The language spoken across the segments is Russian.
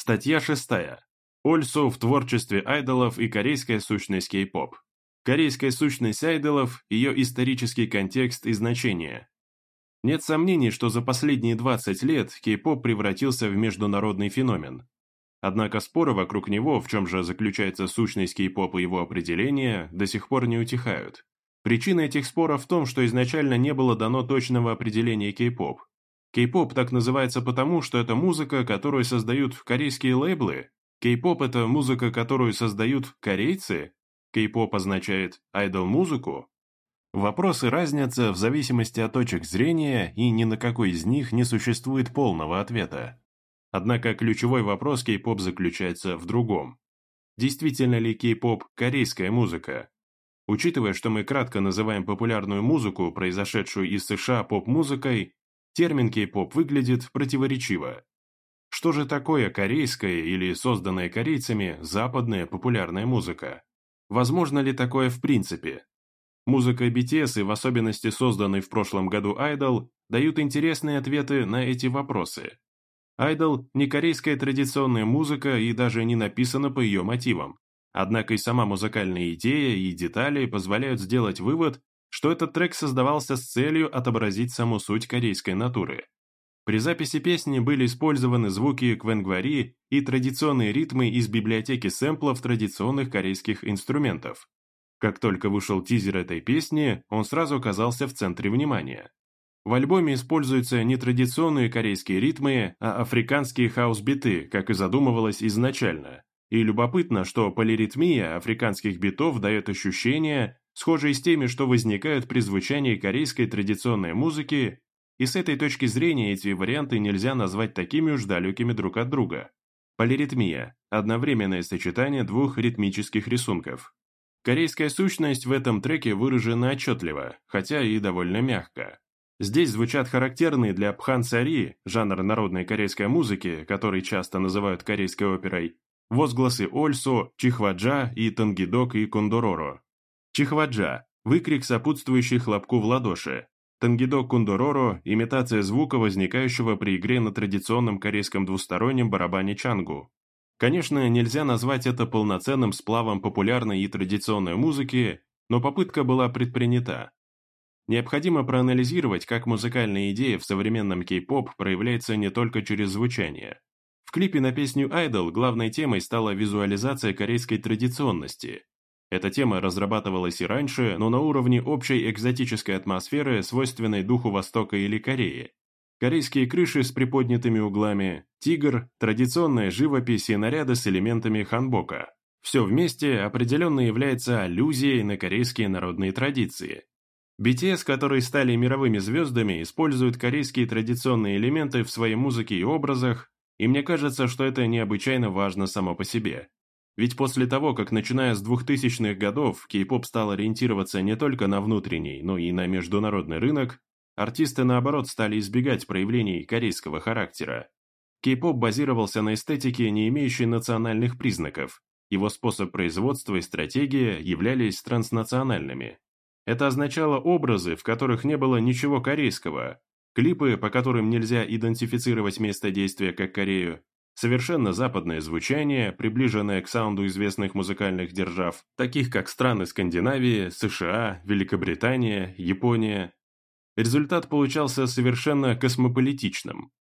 Статья шестая. Ольсо в творчестве айдолов и корейская сущность кей-поп. Корейская сущность айдолов, ее исторический контекст и значение. Нет сомнений, что за последние 20 лет кей-поп превратился в международный феномен. Однако споры вокруг него, в чем же заключается сущность кей-поп и его определение, до сих пор не утихают. Причина этих споров в том, что изначально не было дано точного определения кей-поп, Кей-поп так называется потому, что это музыка, которую создают корейские лейблы. Кей-поп — это музыка, которую создают корейцы. Кей-поп означает «айдол-музыку». Вопросы разнятся в зависимости от точек зрения, и ни на какой из них не существует полного ответа. Однако ключевой вопрос кей-поп заключается в другом. Действительно ли кей-поп – корейская музыка? Учитывая, что мы кратко называем популярную музыку, произошедшую из США поп-музыкой, термин кей-поп выглядит противоречиво. Что же такое корейская или созданная корейцами западная популярная музыка? Возможно ли такое в принципе? Музыка BTS и в особенности созданный в прошлом году Idol дают интересные ответы на эти вопросы. Idol – не корейская традиционная музыка и даже не написана по ее мотивам. Однако и сама музыкальная идея и детали позволяют сделать вывод, что этот трек создавался с целью отобразить саму суть корейской натуры. При записи песни были использованы звуки квенгвари и традиционные ритмы из библиотеки сэмплов традиционных корейских инструментов. Как только вышел тизер этой песни, он сразу оказался в центре внимания. В альбоме используются не традиционные корейские ритмы, а африканские хаус биты, как и задумывалось изначально. И любопытно, что полиритмия африканских битов дает ощущение, Схожие с теми, что возникают при звучании корейской традиционной музыки, и с этой точки зрения эти варианты нельзя назвать такими уж далекими друг от друга. Полиритмия – одновременное сочетание двух ритмических рисунков. Корейская сущность в этом треке выражена отчетливо, хотя и довольно мягко. Здесь звучат характерные для пхан-сари, жанр народной корейской музыки, который часто называют корейской оперой, возгласы Ольсо, Чихваджа и Тангидок и Кондороро. Чихваджа, выкрик, сопутствующий хлопку в ладоши. Тангидо кундороро – имитация звука, возникающего при игре на традиционном корейском двустороннем барабане чангу. Конечно, нельзя назвать это полноценным сплавом популярной и традиционной музыки, но попытка была предпринята. Необходимо проанализировать, как музыкальная идея в современном кей-поп проявляется не только через звучание. В клипе на песню Айдол главной темой стала визуализация корейской традиционности, эта тема разрабатывалась и раньше, но на уровне общей экзотической атмосферы, свойственной духу Востока или Кореи. Корейские крыши с приподнятыми углами, тигр, традиционная живопись и наряды с элементами ханбока. Все вместе определенно является аллюзией на корейские народные традиции. BTS, которые стали мировыми звездами, используют корейские традиционные элементы в своей музыке и образах, и мне кажется, что это необычайно важно само по себе. Ведь после того, как начиная с 2000-х годов кей-поп стал ориентироваться не только на внутренний, но и на международный рынок, артисты наоборот стали избегать проявлений корейского характера. Кей-поп базировался на эстетике, не имеющей национальных признаков. Его способ производства и стратегия являлись транснациональными. Это означало образы, в которых не было ничего корейского, клипы, по которым нельзя идентифицировать место действия как Корею, Совершенно западное звучание, приближенное к саунду известных музыкальных держав, таких как страны Скандинавии, США, Великобритания, Япония. Результат получался совершенно космополитичным.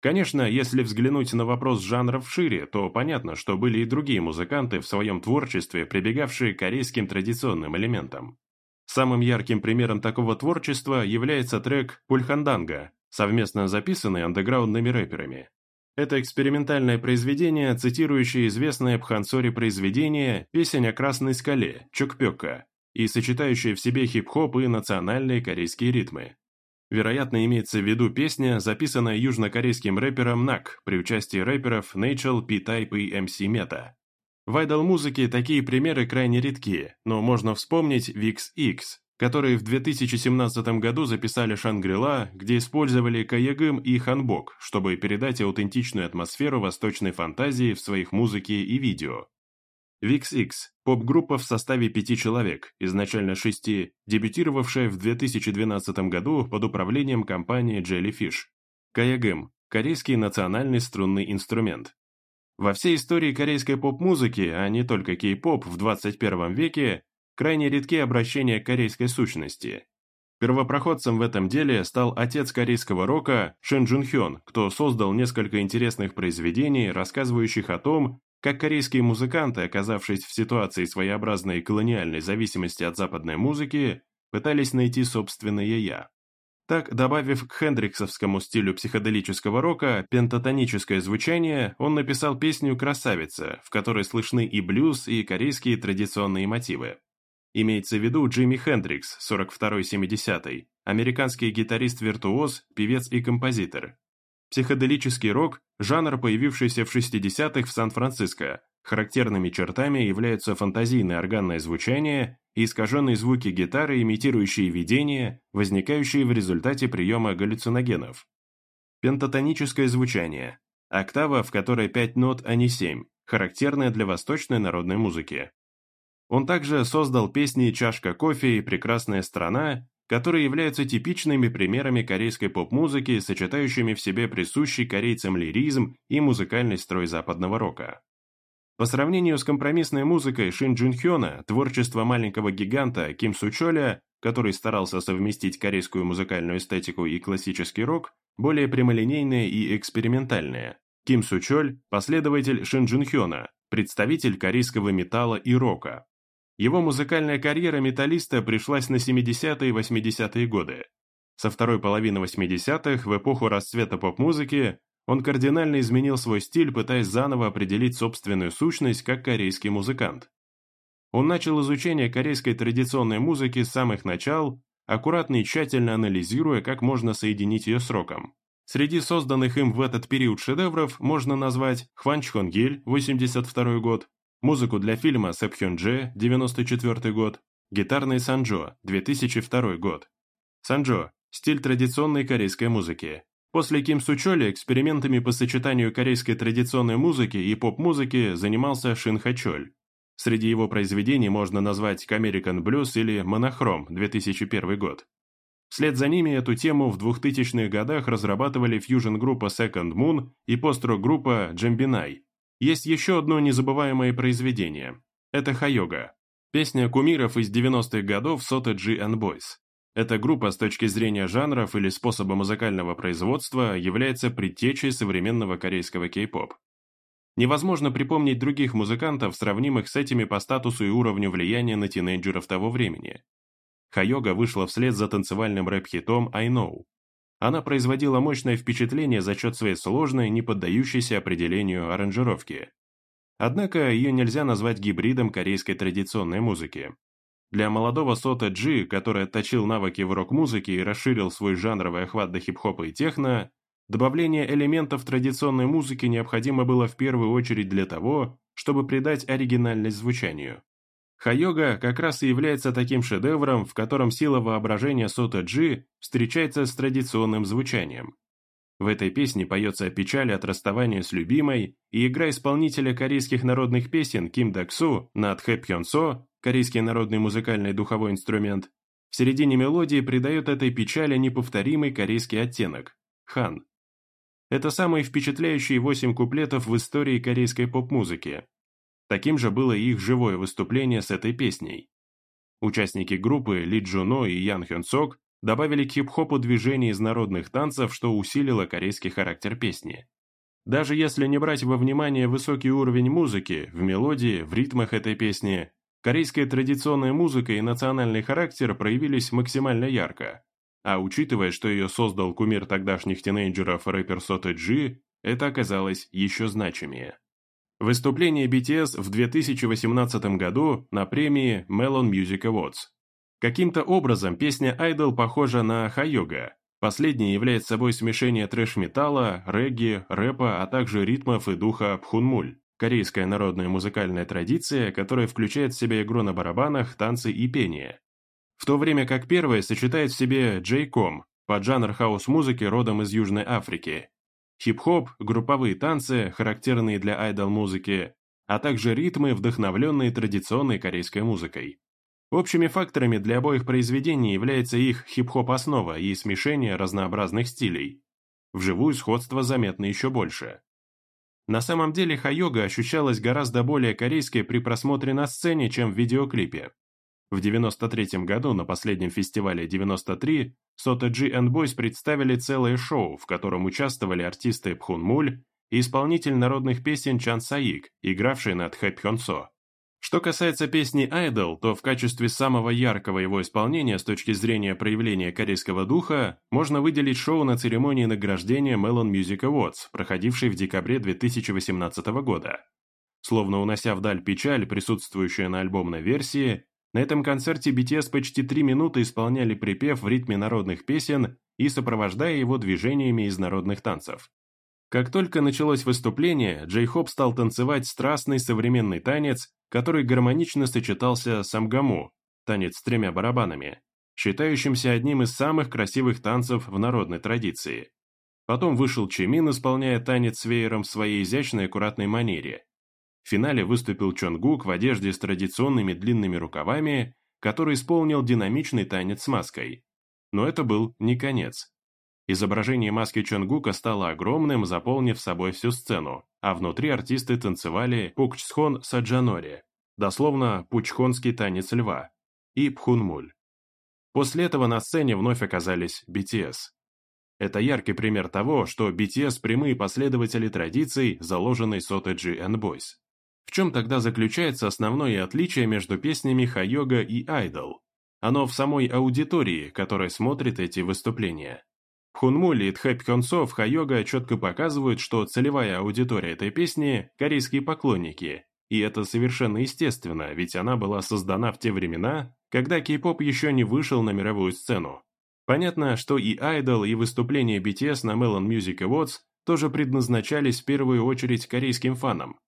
Конечно, если взглянуть на вопрос жанров шире, то понятно, что были и другие музыканты в своем творчестве, прибегавшие к корейским традиционным элементам. Самым ярким примером такого творчества является трек «Пульханданга», совместно записанный андеграундными рэперами. Это экспериментальное произведение, цитирующее известное Пхансори произведение «Песень о красной скале» Чокпёка, и сочетающее в себе хип-хоп и национальные корейские ритмы. Вероятно, имеется в виду песня, записанная южнокорейским рэпером Нак при участии рэперов Natural, P-Type и MC Meta. В айдол-музыке такие примеры крайне редки, но можно вспомнить VixX, которые в 2017 году записали «Шангрила», где использовали каягым и ханбок, чтобы передать аутентичную атмосферу восточной фантазии в своих музыке и видео. VixX – поп-группа в составе пяти человек, изначально шести, дебютировавшая в 2012 году под управлением компании Jellyfish. Каягым – корейский национальный струнный инструмент, во всей истории корейской поп-музыки, а не только кей-поп в 21 веке, Крайне редки обращения корейской сущности. Первопроходцем в этом деле стал отец корейского рока Шин Джун Хён, кто создал несколько интересных произведений, рассказывающих о том, как корейские музыканты, оказавшись в ситуации своеобразной колониальной зависимости от западной музыки, пытались найти собственное «я». Так, добавив к хендриксовскому стилю психоделического рока пентатоническое звучание, он написал песню «Красавица», в которой слышны и блюз, и корейские традиционные мотивы. Имеется в виду Джимми Хендрикс, 42-70, американский гитарист-виртуоз, певец и композитор. Психоделический рок – жанр, появившийся в 60-х в Сан-Франциско. Характерными чертами являются фантазийное органное звучание и искаженные звуки гитары, имитирующие видения, возникающие в результате приема галлюциногенов. Пентатоническое звучание – октава, в которой 5 нот, а не 7, характерная для восточной народной музыки. Он также создал песни «Чашка кофе» и «Прекрасная страна», которые являются типичными примерами корейской поп-музыки, сочетающими в себе присущий корейцам лиризм и музыкальный строй западного рока. По сравнению с компромиссной музыкой Шин Джун Хёна, творчество маленького гиганта Ким Сучоля, который старался совместить корейскую музыкальную эстетику и классический рок, более прямолинейное и экспериментальное. Ким Сучоль – последователь Шин Джун Хёна, представитель корейского металла и рока, его музыкальная карьера металлиста пришлась на 70-е и 80-е годы. Со второй половины 80-х, в эпоху расцвета поп-музыки, он кардинально изменил свой стиль, пытаясь заново определить собственную сущность как корейский музыкант. Он начал изучение корейской традиционной музыки с самых начал, аккуратно и тщательно анализируя, как можно соединить ее с роком. Среди созданных им в этот период шедевров можно назвать «Хван Чхон Гиль» 82 год, Музыку для фильма Сэп Хён 94 год, гитарный Санджо, 2002 год. Санджо – стиль традиционной корейской музыки. После Ким Сучоли экспериментами по сочетанию корейской традиционной музыки и поп-музыки занимался Шин Хачоль. Среди его произведений можно назвать Камерикан Blues» или «Монохром» 2001 год. Вслед за ними эту тему в 2000-х годах разрабатывали фьюжн-группа Second Moon и пост-рок-группа Джембинай. Есть еще одно незабываемое произведение. Это «Хайога». Песня кумиров из 90-х годов Сота G and Boys. Эта группа с точки зрения жанров или способа музыкального производства является предтечей современного корейского кей-поп. Невозможно припомнить других музыкантов, сравнимых с этими по статусу и уровню влияния на тинейджеров того времени. Хайога вышла вслед за танцевальным рэп-хитом «I Know», она производила мощное впечатление за счет своей сложной, не поддающейся определению аранжировки. Однако ее нельзя назвать гибридом корейской традиционной музыки. Для молодого Сота Джи, который отточил навыки в рок-музыке и расширил свой жанровый охват до хип-хопа и техно, добавление элементов традиционной музыки необходимо было в первую очередь для того, чтобы придать оригинальность звучанию. Хайога как раз и является таким шедевром, в котором сила воображения Сота Джи встречается с традиционным звучанием. В этой песне поется о печали от расставания с любимой, и игра исполнителя корейских народных песен Ким Даксу на Хэ Пьон корейский народный музыкальный духовой инструмент, в середине мелодии придает этой печали неповторимый корейский оттенок – хан. Это самые впечатляющие восемь куплетов в истории корейской поп-музыки, Таким же было их живое выступление с этой песней. Участники группы Ли Джуно и Ян Хён Сок добавили к хип-хопу движение из народных танцев, что усилило корейский характер песни. Даже если не брать во внимание высокий уровень музыки, в мелодии, в ритмах этой песни, корейская традиционная музыка и национальный характер проявились максимально ярко. А учитывая, что ее создал кумир тогдашних тинейджеров рэпер Сота Джи, это оказалось еще значимее выступление BTS в 2018 году на премии Melon Music Awards. Каким-то образом песня «Idol» похожа на «Хайога». Последняя является собой смешение трэш-металла, регги, рэпа, а также ритмов и духа пхунмуль. Корейская народная музыкальная традиция, которая включает в себя игру на барабанах, танцы и пение. В то время как первая сочетает в себе джей-ком, поджанр хаос-музыки родом из Южной Африки, хип-хоп, групповые танцы, характерные для айдол-музыки, а также ритмы, вдохновленные традиционной корейской музыкой. Общими факторами для обоих произведений является их хип-хоп основа и смешение разнообразных стилей. Вживую сходство заметно еще больше. На самом деле хайога ощущалась гораздо более корейской при просмотре на сцене, чем в видеоклипе. В 93 году на последнем фестивале 93 Сота G and Boys представили целое шоу, в котором участвовали артисты Пхун Муль и исполнитель народных песен Чан Саик, игравший над Хэп Хён Со. Что касается песни «Айдол», то в качестве самого яркого его исполнения с точки зрения проявления корейского духа можно выделить шоу на церемонии награждения Melon Music Awards, проходившей в декабре 2018 года. Словно унося вдаль печаль, присутствующая на альбомной версии, на этом концерте BTS почти три минуты исполняли припев в ритме народных песен и сопровождая его движениями из народных танцев. Как только началось выступление, Джей Хоп стал танцевать страстный современный танец, который гармонично сочетался с амгаму, танец с тремя барабанами, считающимся одним из самых красивых танцев в народной традиции. Потом вышел Чимин, исполняя танец с веером в своей изящной аккуратной манере, в финале выступил Чонгук в одежде с традиционными длинными рукавами, который исполнил динамичный танец с маской. Но это был не конец. Изображение маски Чонгука стало огромным, заполнив собой всю сцену, а внутри артисты танцевали Пукчхон саджанори, дословно пучхонский танец льва, и пхунмуль. После этого на сцене вновь оказались BTS. Это яркий пример того, что BTS – прямые последователи традиций, заложенной Сотэджи and в чем тогда заключается основное отличие между песнями Хайога и Айдол? Оно в самой аудитории, которая смотрит эти выступления. Хунмули и Тхэп Кёнсо в Хайога четко показывают, что целевая аудитория этой песни – корейские поклонники, и это совершенно естественно, ведь она была создана в те времена, когда кей-поп еще не вышел на мировую сцену. Понятно, что и Айдол, и выступления BTS на Melon Music Awards тоже предназначались в первую очередь корейским фанам,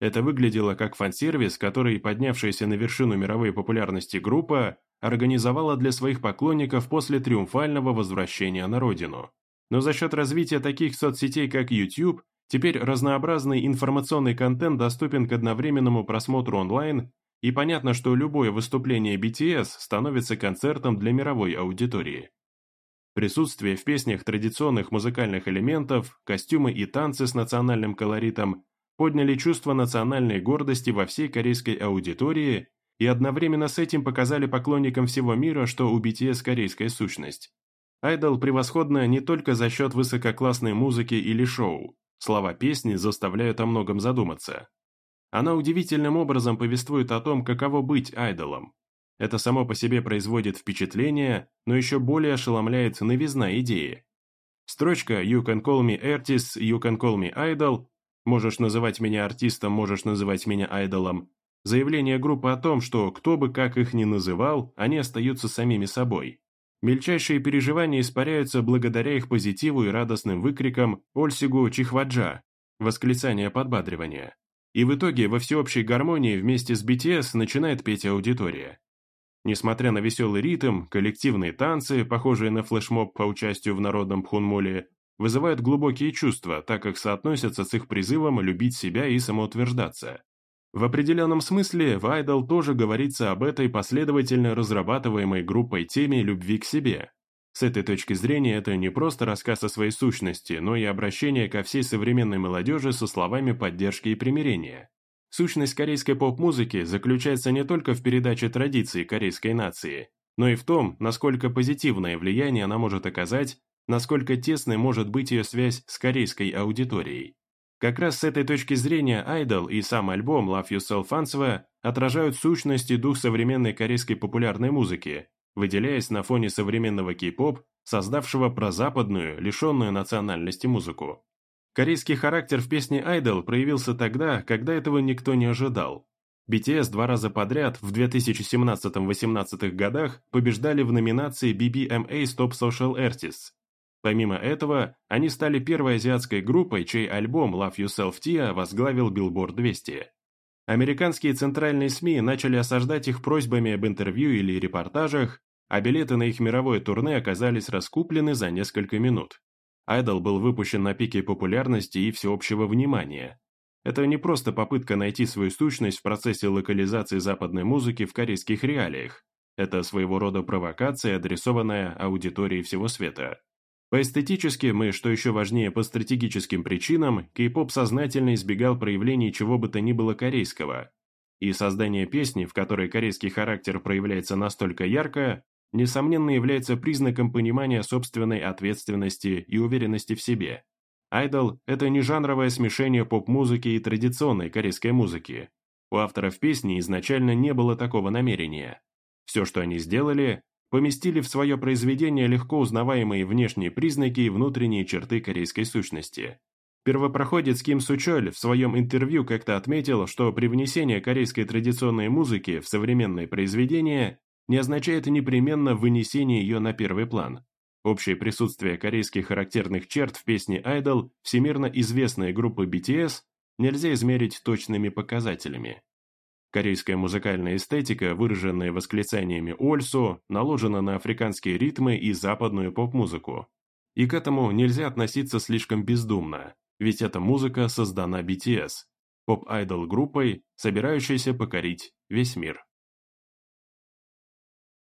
это выглядело как фан-сервис, который поднявшаяся на вершину мировой популярности группа организовала для своих поклонников после триумфального возвращения на родину. Но за счет развития таких соцсетей, как YouTube, теперь разнообразный информационный контент доступен к одновременному просмотру онлайн, и понятно, что любое выступление BTS становится концертом для мировой аудитории. Присутствие в песнях традиционных музыкальных элементов, костюмы и танцы с национальным колоритом – подняли чувство национальной гордости во всей корейской аудитории и одновременно с этим показали поклонникам всего мира, что у BTS корейская сущность. Айдол превосходная не только за счет высококлассной музыки или шоу. Слова песни заставляют о многом задуматься. Она удивительным образом повествует о том, каково быть айдолом. Это само по себе производит впечатление, но еще более ошеломляет новизна идеи. Строчка «You can call me artist, you can call me idol» Можешь называть меня артистом, можешь называть меня айдолом. Заявление группы о том, что кто бы как их ни называл, они остаются самими собой. Мельчайшие переживания испаряются благодаря их позитиву и радостным выкрикам Ольсигу Чихваджа, восклицание подбадривания. И в итоге во всеобщей гармонии вместе с BTS начинает петь аудитория. Несмотря на веселый ритм, коллективные танцы, похожие на флешмоб по участию в народном пхунмоле, вызывает глубокие чувства, так как соотносятся с их призывом любить себя и самоутверждаться. В определенном смысле в «Айдол» тоже говорится об этой последовательно разрабатываемой группой теме любви к себе. С этой точки зрения это не просто рассказ о своей сущности, но и обращение ко всей современной молодежи со словами поддержки и примирения. Сущность корейской поп-музыки заключается не только в передаче традиций корейской нации, но и в том, насколько позитивное влияние она может оказать насколько тесной может быть ее связь с корейской аудиторией. Как раз с этой точки зрения «Айдол» и сам альбом «Love Yourself Answer» отражают сущность и дух современной корейской популярной музыки, выделяясь на фоне современного кей-поп, создавшего прозападную, лишенную национальности музыку. Корейский характер в песне «Айдол» проявился тогда, когда этого никто не ожидал. BTS два раза подряд в 2017-18 годах побеждали в номинации BBMA Top Social Artists, Помимо этого, они стали первой азиатской группой, чей альбом Love Yourself Tia возглавил Billboard 200. Американские центральные СМИ начали осаждать их просьбами об интервью или репортажах, а билеты на их мировое турне оказались раскуплены за несколько минут. Айдол был выпущен на пике популярности и всеобщего внимания. Это не просто попытка найти свою сущность в процессе локализации западной музыки в корейских реалиях. Это своего рода провокация, адресованная аудитории всего света. По Поэстетически мы, что еще важнее, по стратегическим причинам, кей-поп сознательно избегал проявлений чего бы то ни было корейского. И создание песни, в которой корейский характер проявляется настолько ярко, несомненно является признаком понимания собственной ответственности и уверенности в себе. Айдол – это не жанровое смешение поп-музыки и традиционной корейской музыки. У авторов песни изначально не было такого намерения. Все, что они сделали, поместили в свое произведение легко узнаваемые внешние признаки и внутренние черты корейской сущности. Первопроходец Ким Сучоль в своем интервью как-то отметил, что привнесение корейской традиционной музыки в современные произведения не означает непременно вынесение ее на первый план. Общее присутствие корейских характерных черт в песне «Айдол» всемирно известной группы BTS нельзя измерить точными показателями. Корейская музыкальная эстетика, выраженная восклицаниями «Ольсо», наложена на африканские ритмы и западную поп-музыку. И к этому нельзя относиться слишком бездумно, ведь эта музыка создана BTS, поп-айдол-группой, собирающейся покорить весь мир.